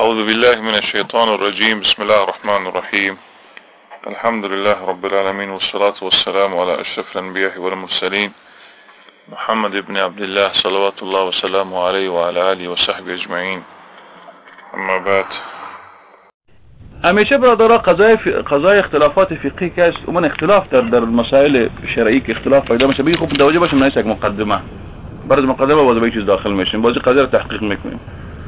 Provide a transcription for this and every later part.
أعوذ بالله من الشيطان الرجيم. بسم الله الرحمن الرحيم. الحمد لله رب العالمين والصلاة والسلام على أشرف الأنبياء والمرسلين محمد بن عبد الله صلوات الله وسلامه عليه وعلى آله وصحبه أجمعين. أما بعد. همیشه برادرها قضای ف... قضای اختلافات فقهی که است من اختلاف در در مسائل شرعی که اختلاف پیدا میشه بگی خب متوجه باشیم نه یک مقدمة. بعد مقدمة باز به چیز داخل میشیم بازی قضیه رو تحقیق میکنیم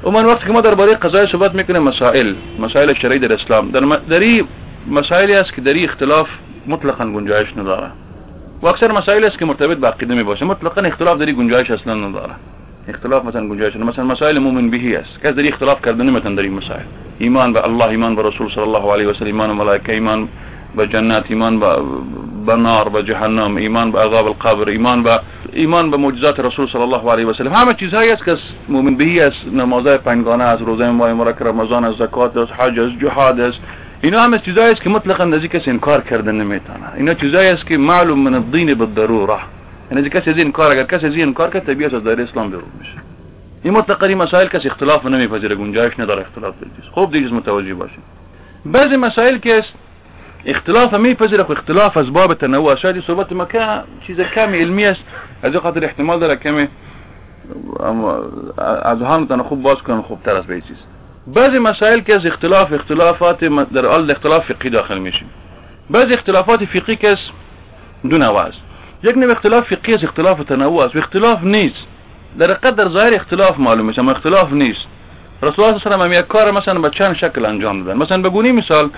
و من وقتی که ما درباره قضای صحبت میکنیم مسائل مسائل شرعی در اسلام در, م... در این مسائلی است که در این اختلاف مطلقا گنجایش نداره. و اکثر مسائل است که مرتبط به عقیده می باشه مطلقا اختلاف در این گنجایش أصلا نداره. اختلاف مثلا گنجایش مثلا مسائل مؤمن بهی است کس در این اختلاف کرده نمیتون در این مسائل. ایمان به الله ایمان به رسول صلی الله علیه و سلم ایمان ملائکه ایمان به جنات ایمان به نار به جهنم ایمان به عذاب القبر ایمان به ایمان به معجزات رسول صلی الله علیه و سلم. همه چیزهایی است که مؤمن بهی است نمازهای پنجگانه است روزه ماه مبارک رمضان است زکات است حج است جهاد است. اینا همه چیزایی است که مطلقا نزدیک کسی انکار کرده نمی‌تونه. اینا چیزایی است که معلوم من الدین بالضروره. یعنی کسی از انکار اگر کسی از انکار کرد طبیعت از دایره اسلام بیرون میشه. این مطلقا این مسائل کسی اختلاف نمیپذیره گنجایش نداره اختلاف در خوب دیگه متوجه باشید. بعضی مسائل که اختلاف میپذیره خو اختلاف از باب تنوع. شاید صحبت ما چیز کمی علمی است. از خاطر احتمال داره کمی از هم خوب باز کنم خوب تر از به چیز بعضی مسائل که از اختلاف اختلافات در آل اختلاف فقهی داخل میشیم. بعضی اختلافات فقهی که است دو نوع است. یک نوع اختلاف فقهی است اختلاف تنوع است. و اختلاف نیست. در قدر ظاهر اختلاف معلوم میشه اما اختلاف نیست. رسول الله صلی الله علیه و یک کار مثلا به چند شکل انجام دادن. مثلا بگونی مثال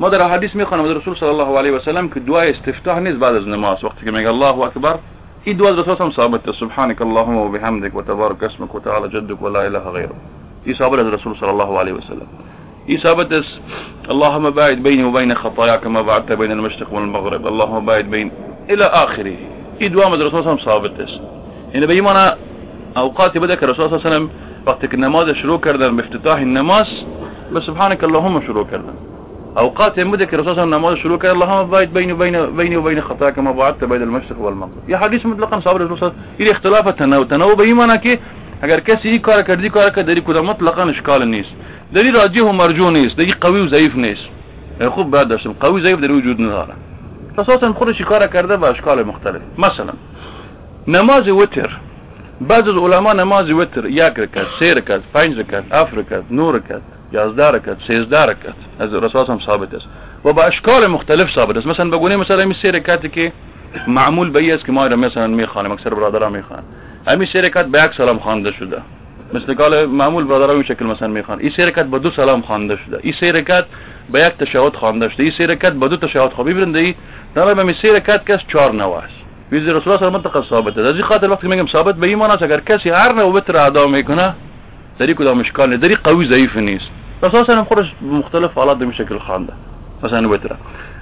ما در حدیث میخوانم در رسول صلی الله علیه و سلم که دعای استفتاح نیست بعد از نماز وقتی که میگه الله اکبر إيد وزر سوسم صابت سبحانك اللهم وبحمدك وتبارك اسمك وتعالى جدك ولا إله غيره إي صابت الرسول صلى الله عليه وسلم. إي صابت اللهم باعد بيني وبين خطايا كما بعدت بين المشرق والمغرب. اللهم باعد بين إلى آخره. إي دوام الرسول يعني صلى الله عليه وسلم صابت هنا بيمانا أوقاتي بدك الرسول صلى الله عليه وسلم وقت النماذج شروع كردن بافتتاح النماز بس سبحانك اللهم شروع كردن. اوقات يمدك الرسول صلى الله عليه وسلم نماز شروع كان اللهم باعد بيني وبين بيني وبين خطايا كما بعدت بين المشرق والمغرب. يا حديث مطلقا صحابه الرسول صلى الله عليه وسلم. الى اختلاف التنوع تنوع به معنی کې اگر کسی این کار کردی کار که داری کدام مطلقا اشکال نیست. داری راجیح و مرجوع نیست داری قوی و ضعیف نیست. خوب باید داشتم قوی ضعیف در وجود نداره. اساسا خودش کار کرده با اشکال مختلف. مثلا نماز وتر. بعض از علما نماز وتر یک رکعت سه رکعت پنج رکعت هفت رکعت رکعت یازده رکعت سیزده رکعت از رسول هم ثابت است. و با اشکال مختلف ثابت است. مثلا بگونه مثلا این سه رکعتی که معمول به است که ما را مثلا می‌خوانیم اکثر برادران می‌خوان. همین سه رکعت به یک سلام خوانده شده. مثل قال معمول برادران این شکل مثلا می‌خوان. این سه رکعت به دو سلام خوانده شده. این سه رکعت به یک تشهد خوانده شده. این سه رکعت به دو تشهد خوابی ببینید این در همین سه رکعت که چهار نوع بيجي الرسول صلى الله عليه وسلم منطقة صابتة. الذي قاتل وقت ما صابت بهي مناطق اگر كسي عرنا وبتر اعداء ميكونه طريقه ده مش كان طريق قوي ضعيف الناس. الرسول صلى الله عليه وسلم خرج مختلف حالات ده بشكل خاندة. مثلا وتر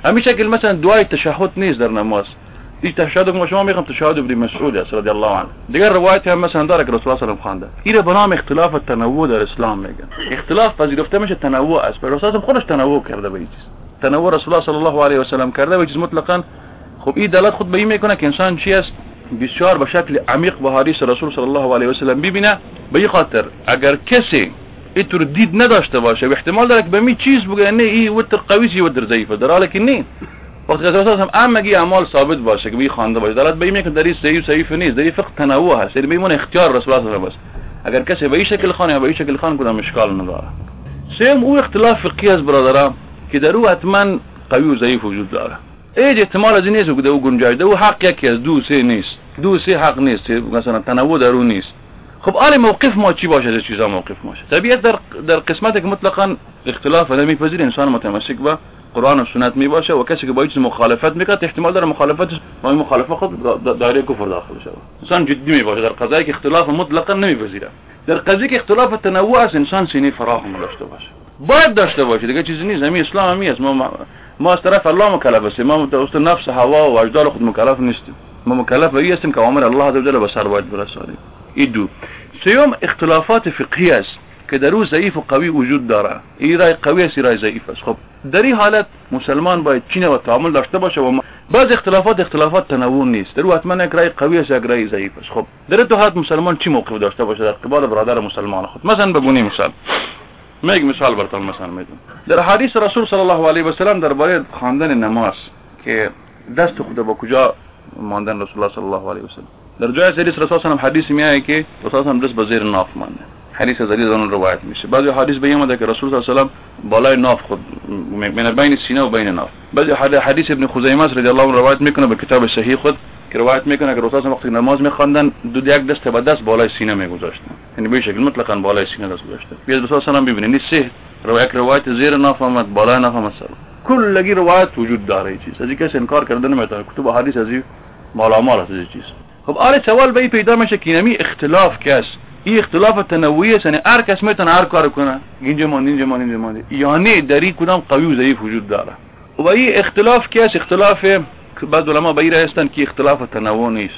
أما شكل مثلا دعاء التشهد نيز در نماز. دي تشهد ما شما میگم تشهد ابن مسعود رضي الله عنه. دیگر روایت هم مثلا داره که رسول الله صلی الله علیه و آله خانده اختلاف التنوع در إسلام میگن اختلاف پذیرفته میشه تنوع است. رسول الله خودش تنوع کرده به چیز. تنوع رسول الله صلی الله علیه و سلم کرده به چیز. مطلقاً خب این دلالت خود به این میکنه که انسان چی است بسیار به شکل عمیق به حدیث رسول صلی الله علیه و سلم ببینه به این خاطر؟ اگر کسی اینطور دید نداشته باشه و احتمال داره که به می چیز بگه نه این وتر قوی وتر ضعیفه. در حالی که نه. وقتی که أساس هم امگی اعمال ثابت باشه که بی خوانده باشه. دلالت به این که در ضعیف ضعیف نیست. در فقط تنوع هست. یعنی میمونه اختیار رسول الله صلی اگر کسی به این شکل خانه یا به این شکل خان کدام اشکال نداره. سیم أو اختلاف فقهی از برادران که در أو حتما قوی و ضعیف وجود داره. ایج احتمال از این نیست که او گنجایش او حق یکی از دو سه نیست. دو سه حق نیست. مثلا تنوع در او نیست. خب آل موقف ما چی باشه؟ از چیزا موقف باشه طبیعت در در قسمت که مطلقا اختلاف نمیپذیر انسان متمسک با قرآن و سنت می باشه و کسی که با چیز مخالفت می‌کنه احتمال داره مخالفت با این مخالفت خود دایره کفر داخل شود انسان جدی می باشه در قضایی که اختلاف مطلقا نمیپذیره. در قضیه که اختلاف تنوع است انسان سینه فراخ داشته باشه. باید داشته باشه. دیگه چیزی نیست. همین اسلام همی است ما ما از طرف الله مکلف هستیم ما توسط نفس هوا و اجدال خود مکلف نیستیم. ما مکلف به هستیم که اوامر الله عزوجل به سر باید برسانیم این دو. سیوم اختلافات فقهی است که در او ضعیف و قوی وجود داره. این رای قوی است رای ضعیف است. خب در این حالت مسلمان باید چینه و تعامل داشته باشه و بعض اختلافات اختلافات تنوع نیست. در او حتما یک رای قوی است یک رای ضعیف است. خب در تو حالت مسلمان چی موقف داشته باشه؟ در قبال برادر مسلمان خود. مثلا بگونی مثال من یک مثال براتون مثلا میدم. در حدیث رسول صلی الله علیه و سلم درباره خواندن نماز که دست خود با کجا ماندن رسول الله صلی الله علیه و سلم. در جای حدیث رسول صلی حدیث میایه که رسول صلی دست به زیر ناف مانده. حدیث از اون روایت میشه. بعضی حدیث به اومده که رسول صلی الله علیه و بالای ناف خود من بین سینه و بین ناف. بعضی حدیث ابن خزیمه رضی الله عنه روایت میکنه به کتاب صحیح خود که روایت می‌کنه که رسول وقتی نماز میخواندن دو یک دست به دست بالای سینه میگذاشتن. یعنی به شکل مطلقاً بالای سینه دست گذاشته. بیاد رسول الله ببینید سه روایت روایت زیر ناف آمد بالای ناف آمد سر. کلگی روایت وجود داره این چیز. از کسی انکار کرده نمی‌تونه. کتب حدیث از مالامال از چیز. خب آره سوال به پیدا میشه که نمی اختلاف کس. این اختلاف تنوعی است یعنی هر کس می‌تونه هر کار کنه. اینجا مان اینجا مان اینجا مان یعنی در این کدام قوی و ضعیف وجود داره. و این اختلاف کس اختلاف بعض علما به هستن که اختلاف تنوع نیست.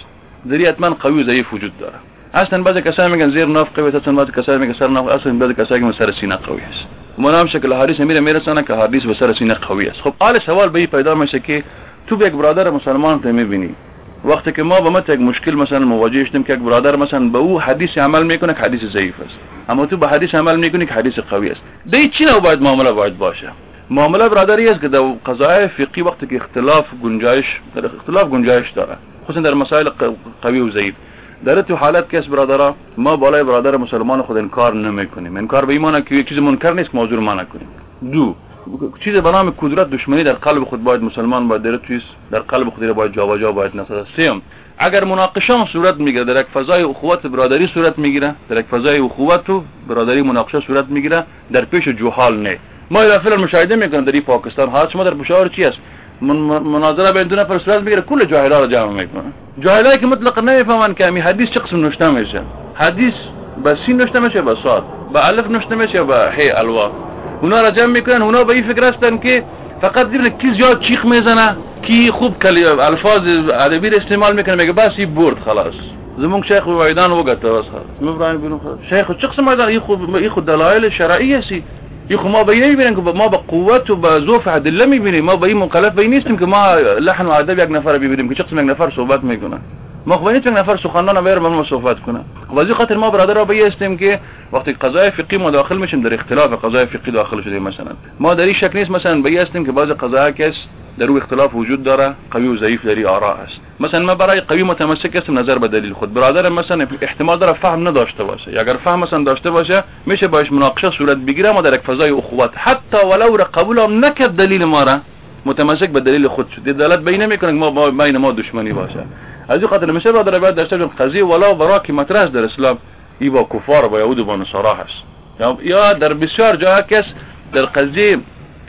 در حتما قوی و ضعیف وجود داره. اصلا بعضی کسان میگن زیر ناف قوی است بعضی کسان میگن سر ناف اصلا بعضی کسان میگن سر سینه قوی است. منام شکل حدیث میره میرسانه که حدیث به سر سینه قوی است. خب حال سوال به پیدا میشه که تو یک برادر مسلمان ته می‌بینی. وقتی که ما به مت یک مشکل مثلا مواجه شدیم که یک برادر مثلا به او حدیث عمل می‌کنه که حدیث ضعیف است. اما تو به حدیث عمل می‌کنی که حدیث قوی است. دی چی نوع باید معامله باید باشه؟ معامله برادری است که در قضای فقهی وقتی که اختلاف گنجایش در اختلاف گنجایش داره. خصوصا در مسائل قوی و ضعیف. در تو حالت که برادرها ما بالای برادر مسلمان خود انکار نمیکنیم. انکار به ایمان که یک چیز منکر نیست که موضوع ما نکنیم دو چیز به نام کدرت دشمنی در قلب خود باید مسلمان باید در تویست در قلب خود باید جا باید نسازه سیم اگر مناقشه هم صورت میگیره در یک فضای اخوت برادری صورت میگیره در یک فضای اخوت و برادری مناقشه صورت میگیره در پیش جوحال نه ما الى فعلا مشاهده می‌کنیم در این پاکستان. حال شما در پشاور چی است مناظره بین دو نفر صورت می‌گیره کل جاهلا را جمع می‌کنه. جاهلایی که مطلق نمی‌فهمن که می حدیث چه قسم نوشته میشه؟ حدیث با سین نوشته میشه با صاد. با الف نوشته میشه با هی الوا. اونا را جمع می‌کنن اونا به این فکر هستن که فقط دیدن کی زیاد چیخ می‌زنه کی خوب کلی الفاظ ادبی استعمال می‌کنه میگه بس این برد خلاص. زمون شیخ وایدان وقت بس خلاص. بینو خلاص شیخ چه قسم این خود دلایل شرعی هستی. این خود ما می‌بینن که ما با قوت و با ظروف ادله می‌بینیم ما مکلف بین نیستیم که ما لحن و ادب یک نفر ببینیم که قسم یک نفر صحبت می‌کنه ما خب نیستیم نفر سخنان بیر ما صحبت کنه ولی خاطر ما برادر را بیستیم که وقتی قضای فقهی ما داخل میشیم در اختلاف قضای فقهی داخل شده مثلا. ما در این شک نیست مثلا بیستیم که بعض قضایا کس در او اختلاف وجود داره قوی و ضعیف در آراء است. مثلا ما برای قوی متمسک هستم نظر به دلیل خود برادر مثلا احتمال داره فهم نداشته باشه. اگر فهم مثلا داشته باشه میشه باش مناقشه صورت بگیره ما در یک فضای اخوت. حتی ولو را قبول هم نکرد دلیل ما را متمسک به دلیل خود شد. دلالت بین می‌کنه ما بین ما دشمنی باشه. از این خاطر میشه برادر باید داشته باشیم قضیه ولا برا که مطرح در اسلام ای با کفار با یهود و با نصارا هست یا در بسیار جاها کس در قضیه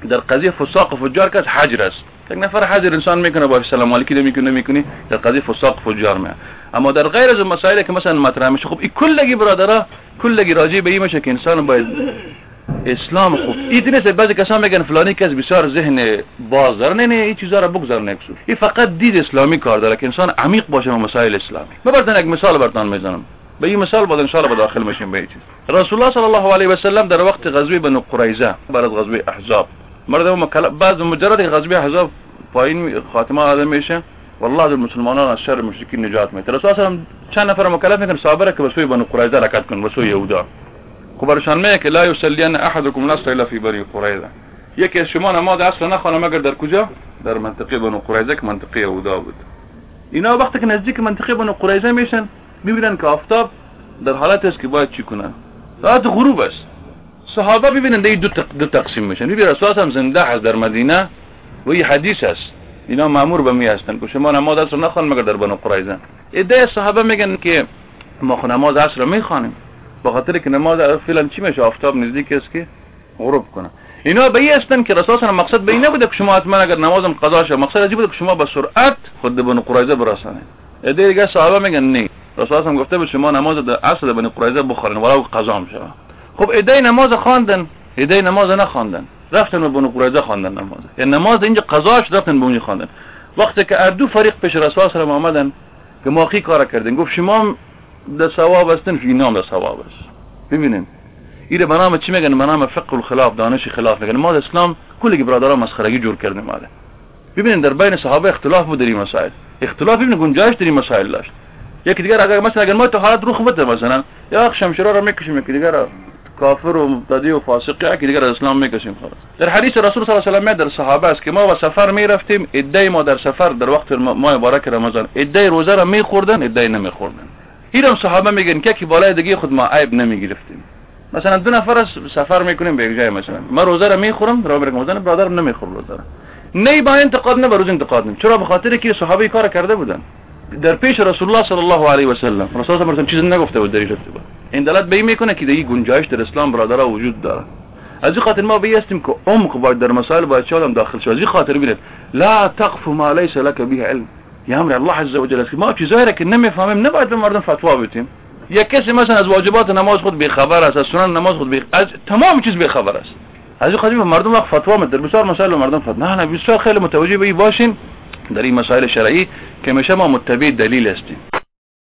در قضیه فساق و فجار کس حجر است. یک نفر حجر انسان می‌کنه با سلام علیکی نمی‌کنه می‌کنی در قضیه فساق فجار اما در غیر از مسائل که مثلا مطرح میشه خب این کلگی برادرها کلگی راجع به این میشه که انسان باید اسلام خوب. این نیست بعضی کسان میگن فلانی کس بسیار ذهن باز داره. نه نه این چیزا رو بگذار نکسو این فقط دید اسلامی کار داره که انسان عمیق باشه با مسائل اسلامی. من یک مثال براتون می‌زنم. به این مثال بعد ان شاء الله به داخل میشیم به چیز. رسول الله صلی الله علیه و سلم در وقت غزوه بنو قریظه بعد از غزوه احزاب. مردم بعد مجرد غزوه احزاب پایین خاتمه آدم میشه. والله در مسلمانان از شر مشرکین نجات میده. رسول الله چند نفر مکلف میکنه صحابه که به سوی بنو قریظه حرکت کنن به سوی یهودا. خبرشان میگه که لا یسلیان احدکم نصر الا فی بری قریظه. یکی از شما نماز عصر نخوانه مگر در کجا؟ در منطقه بنو قریظه که منطقه یهودا بود. اینا وقتی که نزدیک منطقه بنو قریظه میشن میبینن که آفتاب در حالت است که باید چی کنن؟ ساعت غروب است. صحابه ببینن دو, دو تقسیم میشن. ببین رسول هم زنده هست در مدینه. و این حدیث است. اینا مامور به می هستن. که شما نماز عصر نخوان مگر در بنو قریظه. ایده صحابه میگن که ما نماز عصر می‌خوانیم. با خاطر که نماز فعلا چی میشه؟ آفتاب نزدیک است که غروب کنه. اینا به این هستن که رسول مقصد به این نبوده که شما حتما اگر نمازم قضا شه مقصد از بوده که شما با سرعت خود بن قریظه برسانید. ایده دیگه صحابه میگن نه. رسول هم گفته به شما نماز در اصل بن قریظه بخورن ولو قضا هم شوه خب ایده نماز خواندن. ایده نماز نخواندن. رفتن به بن قریظه خواندن نماز. یعنی نماز اینجا قضاش رفتن به اونجا خواندن. وقتی که اردو فریق پیش رسول الله آمدن که ما کار کردن گفت شما ده ثواب هستن فی نام ده ثواب است ببینین. ایره نام چی میگن؟ به نام فقه الخلاف دانش خلاف میگن. ما اسلام کلی برادران مسخرگی جور کردیم ماله ببینین در بین صحابه اختلاف بود در این مسائل. اختلاف ببینین گنجایش در این مسائل داشت. یکی دیگر اگر مثلا اگر ما تو حالت رو خوبه مثلا یا شمشیرا رو می‌کشیم یکی دیگر کافر و مبتدی و فاسقی که دیگر از اسلام می‌کشیم خلاص در حدیث رسول صلی الله علیه و سلم در صحابه است که ما و سفر می‌رفتیم ادعای ما در سفر در وقت ماه مبارک رمضان. ادعای روزه را میخوردن ادعای نمیخوردن. هم صحابه میگن که کی بالای دیگه خود ما عیب نمی‌گرفتیم. مثلا دو نفر از سفر می‌کنیم به یک جای مثلا. ما روزه را می‌خورم را برم روزه برادرم نمی‌خورم روزه را. نه با انتقاد نه روز انتقاد نمی چرا؟ به خاطر که صحابه کار کرده بودن. در پیش رسول الله صلی الله علیه و سلم رسول الله چیز نگفته بود در این این دلالت به این می‌کنه که دیگه گنجایش در اسلام برادرها وجود داره. از این خاطر ما بیستیم که عمق باید در مسائل باید چادم داخل شد از این خاطر بینید لا تقف ما لیس لك به علم. یا امر الله عز وجل ما چیزایی را که نمی‌فهمیم نباید به مردم فتوا بدیم. یک کسی مثلا از واجبات نماز خود بیخبر است از سنن نماز خود بیخبر از تمام چیز بیخبر است. از این خاطر مردم وقت فتوا میده بسیار مسائل مردم فتوا. نه نه بسیار خیلی متوجه به باشین در این مسائل شرعی که میشه ما متبع